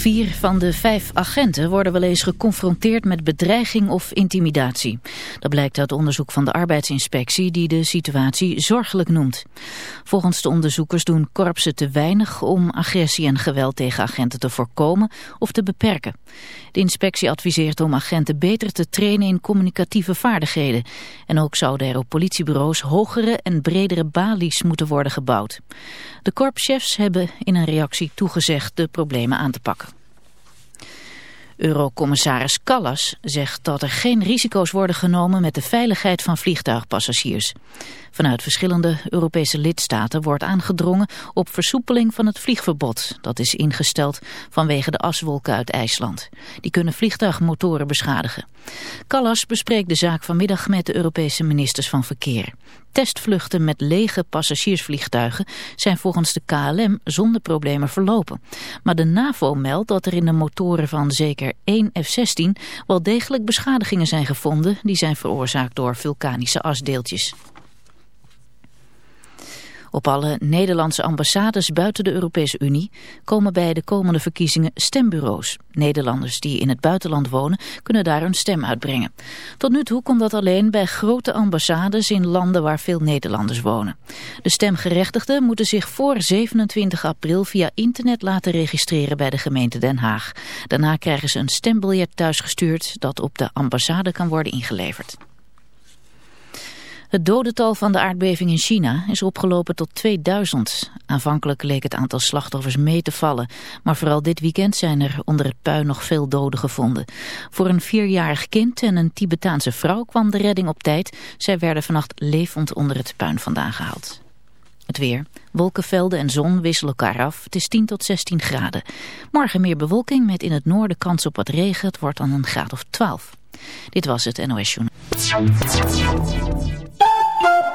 Vier van de vijf agenten worden wel eens geconfronteerd met bedreiging of intimidatie. Dat blijkt uit onderzoek van de arbeidsinspectie die de situatie zorgelijk noemt. Volgens de onderzoekers doen korpsen te weinig om agressie en geweld tegen agenten te voorkomen of te beperken. De inspectie adviseert om agenten beter te trainen in communicatieve vaardigheden. En ook zouden er op politiebureaus hogere en bredere balies moeten worden gebouwd. De korpschefs hebben in een reactie toegezegd de problemen aan te pakken. Eurocommissaris Callas zegt dat er geen risico's worden genomen met de veiligheid van vliegtuigpassagiers. Vanuit verschillende Europese lidstaten wordt aangedrongen op versoepeling van het vliegverbod. Dat is ingesteld vanwege de aswolken uit IJsland. Die kunnen vliegtuigmotoren beschadigen. Callas bespreekt de zaak vanmiddag met de Europese ministers van Verkeer. Testvluchten met lege passagiersvliegtuigen zijn volgens de KLM zonder problemen verlopen. Maar de NAVO meldt dat er in de motoren van zeker één F-16 wel degelijk beschadigingen zijn gevonden. Die zijn veroorzaakt door vulkanische asdeeltjes. Op alle Nederlandse ambassades buiten de Europese Unie komen bij de komende verkiezingen stembureaus. Nederlanders die in het buitenland wonen kunnen daar hun stem uitbrengen. Tot nu toe komt dat alleen bij grote ambassades in landen waar veel Nederlanders wonen. De stemgerechtigden moeten zich voor 27 april via internet laten registreren bij de gemeente Den Haag. Daarna krijgen ze een stembiljet thuisgestuurd dat op de ambassade kan worden ingeleverd. Het dodental van de aardbeving in China is opgelopen tot 2000. Aanvankelijk leek het aantal slachtoffers mee te vallen. Maar vooral dit weekend zijn er onder het puin nog veel doden gevonden. Voor een vierjarig kind en een Tibetaanse vrouw kwam de redding op tijd. Zij werden vannacht levend onder het puin vandaan gehaald. Het weer. Wolkenvelden en zon wisselen elkaar af. Het is 10 tot 16 graden. Morgen meer bewolking met in het noorden kans op wat regen. Het wordt dan een graad of 12. Dit was het NOS Journal.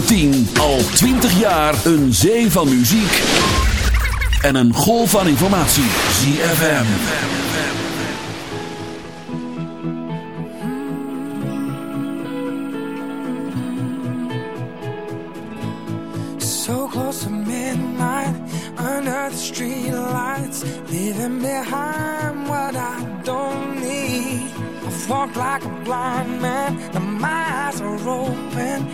2010 al 20 jaar een zee van muziek en een golf van informatie. ZFM. So close to midnight, under the streetlights, leaving behind what I don't need. I've walked like a blind man, the my eyes are open.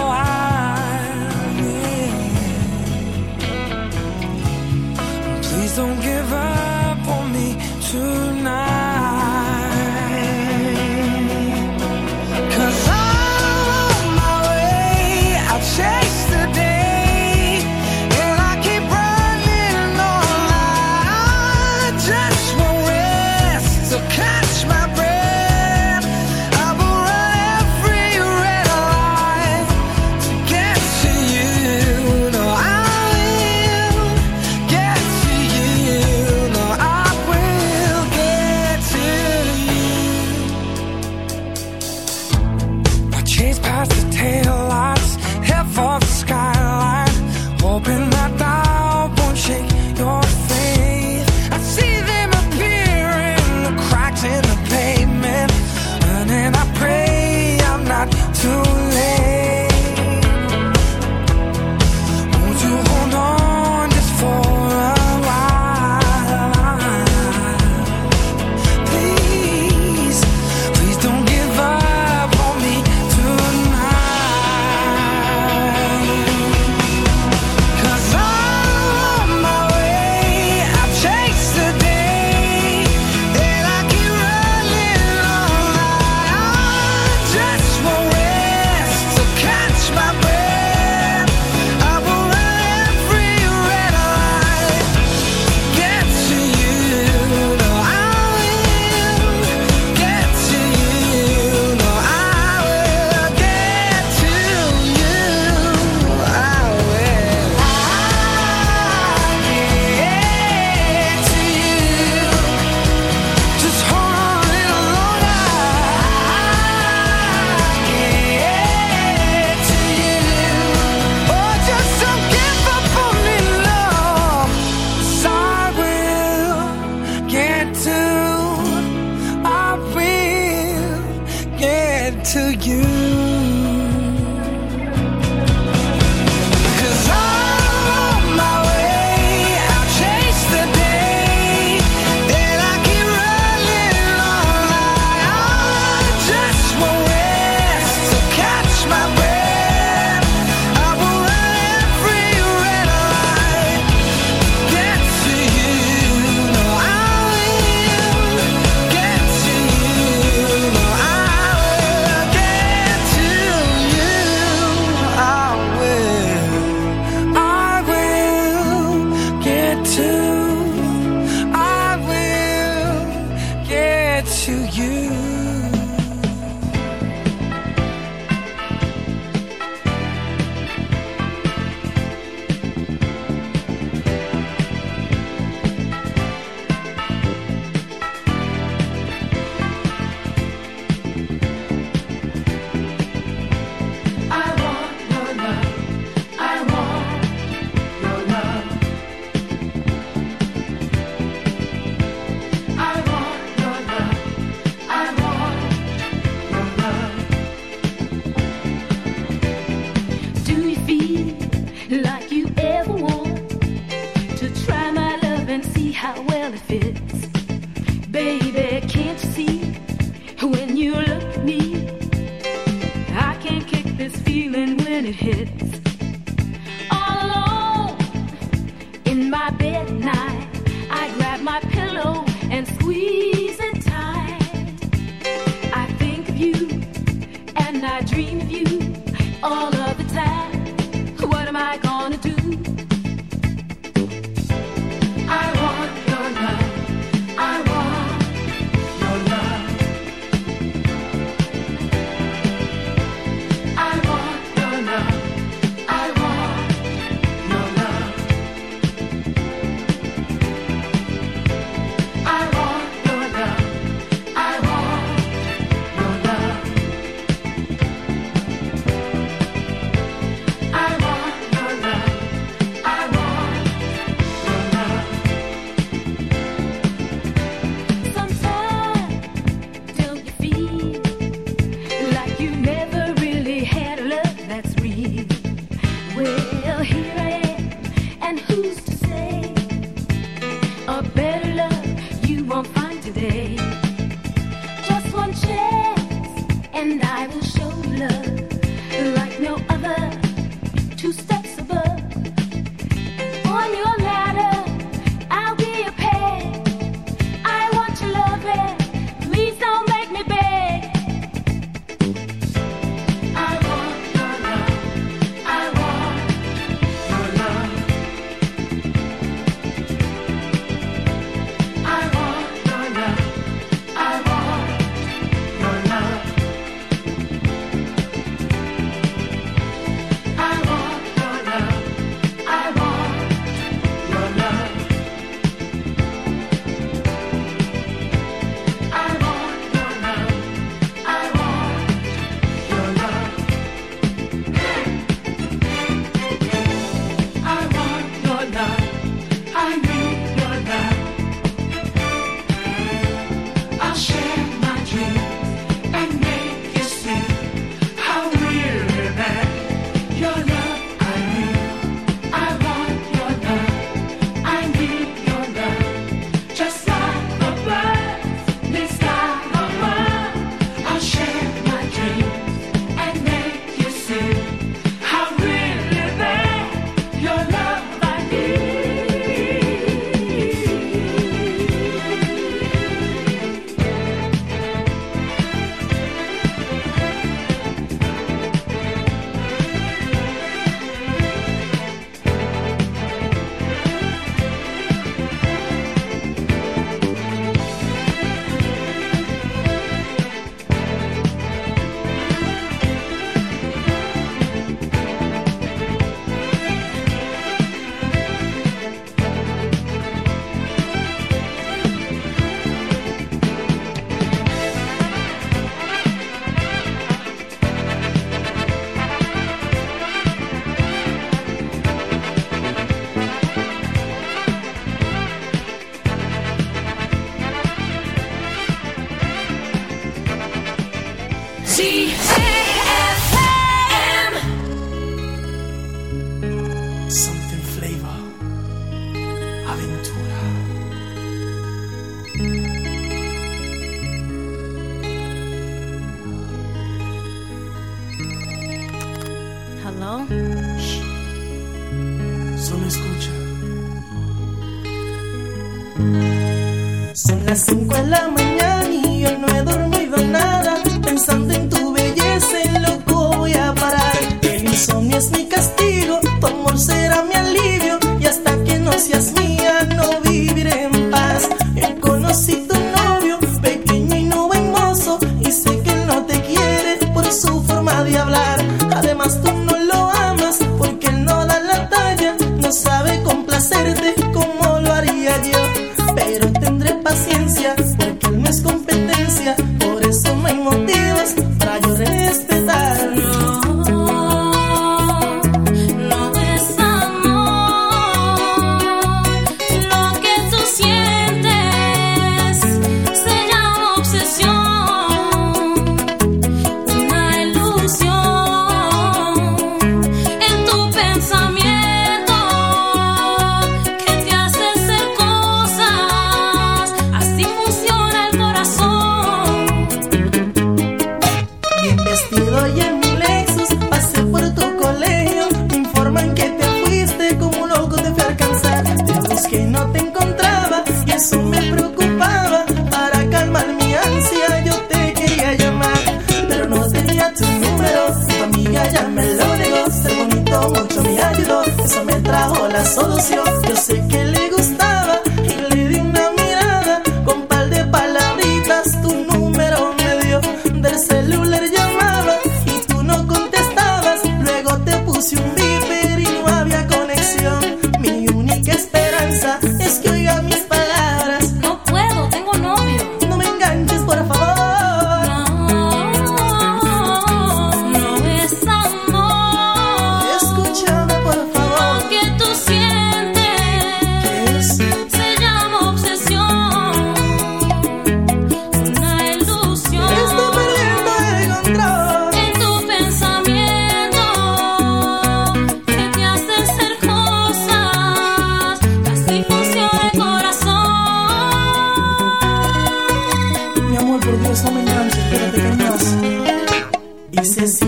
Las 5 en la mañana y yo no he dormido nada. Pensando en tu belleza, loco voy a parar. El insomnio es mi castigo, tu amor será mi alivio. Y hasta que no seas mi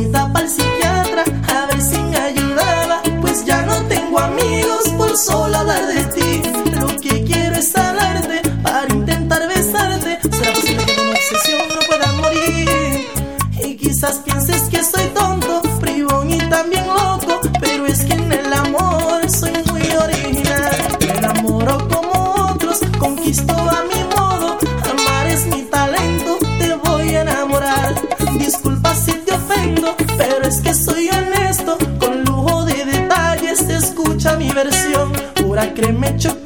iba pa'l psiquiatra a ver si me ayudaba, pues ya no tengo amigos por solo hablar de ti. créeme, chocolate.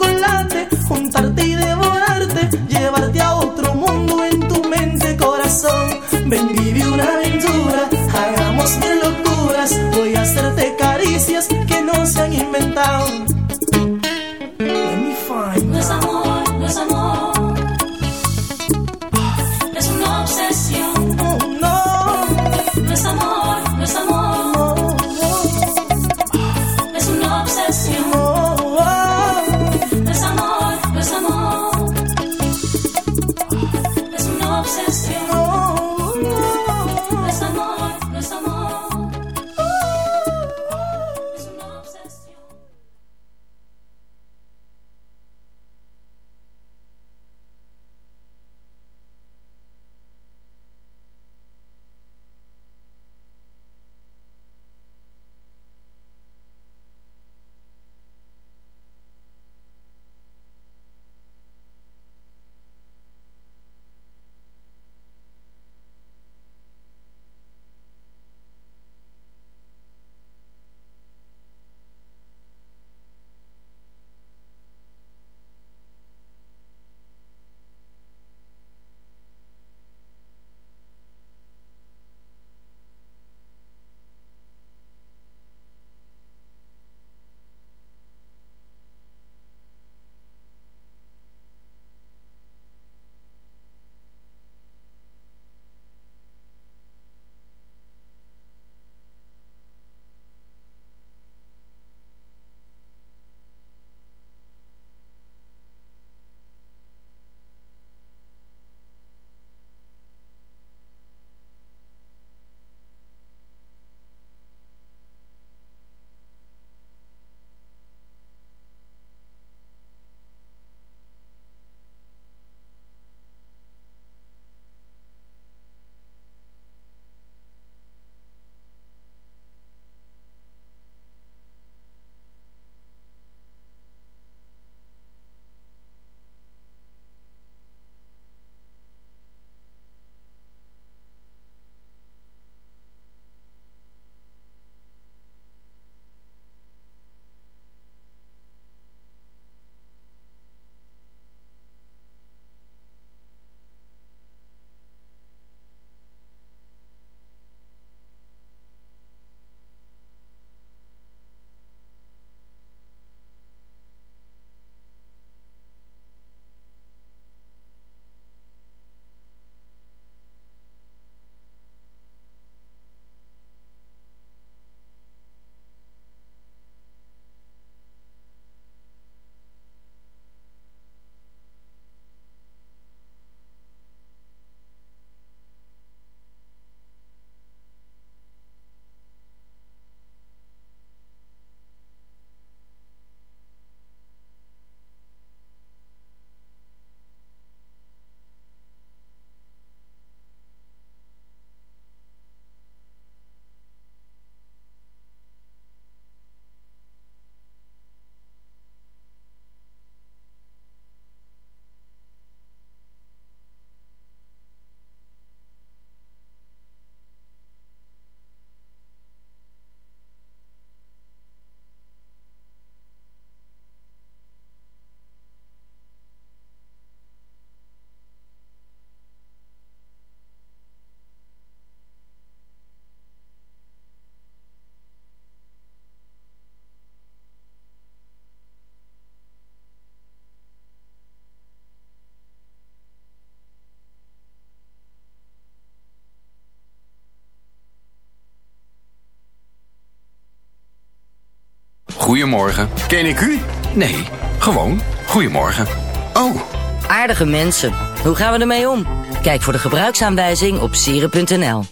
Goedemorgen. Ken ik u? Nee, gewoon goedemorgen. Oh. Aardige mensen. Hoe gaan we ermee om? Kijk voor de gebruiksaanwijzing op sieren.nl.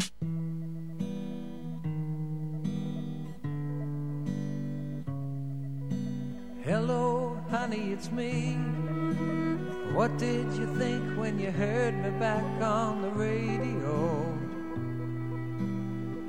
Hello, honey, it's me. What did you think when you heard me back on the radio?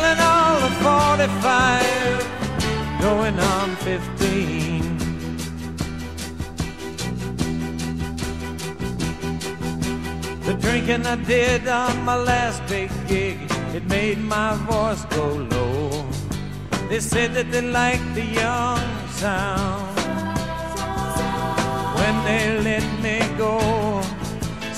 Feeling all the 45, going on 15. The drinking I did on my last big gig, it made my voice go low. They said that they liked the young sound when they let me go.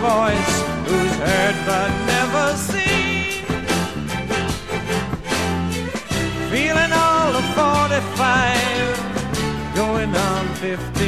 Voice, who's heard but never seen. Feeling all of 45, going on 15.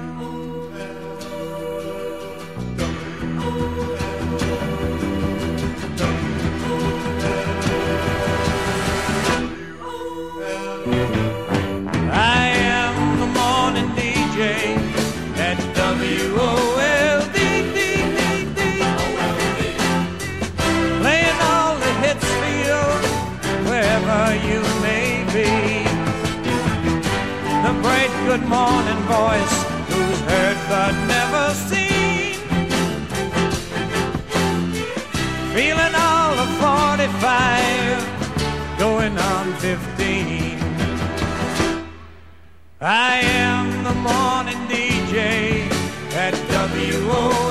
15. I am the morning DJ at WOLD.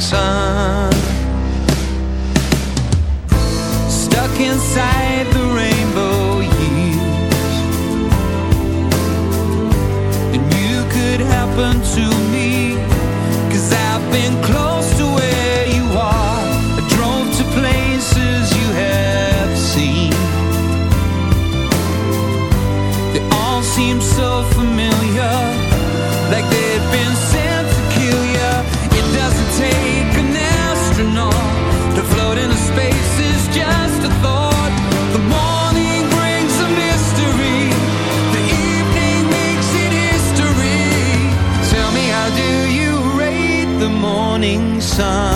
sun. Stuck inside the rainbow years. And you could happen to me Cause I've been close sun?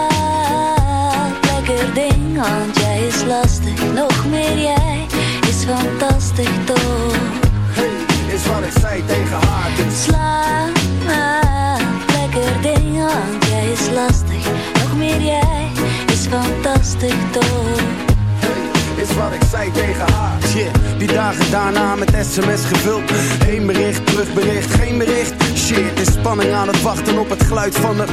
Lekker ding, want jij is lastig. Nog meer jij is fantastisch toch? Is wat ik zei tegen haar. Dus Slaap, lekker ding, want jij is lastig. Nog meer jij is fantastisch toch? is wat ik zei tegen haar. Shit, die dagen daarna met sms gevuld. Heen bericht, terugbericht, geen bericht. Is spanning aan het wachten op het geluid van de...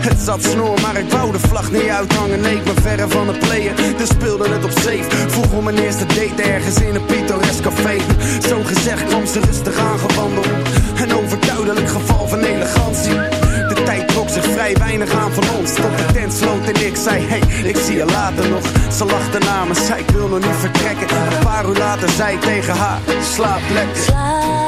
Het zat snor, maar ik wou de vlag niet uithangen. Nee, ik ben verre van het player, dus speelde het op safe. Vroeg om mijn eerste date ergens in een pittoresk café. Zo gezegd kwam ze rustig aangewandeld. Een overduidelijk geval van elegantie. De tijd trok zich vrij weinig aan van ons. Tot de tent sloot en ik zei, hey, ik zie je later nog. Ze lachte na me, zei ik wil nog niet vertrekken. Een paar uur later zei tegen haar, slaap lekker.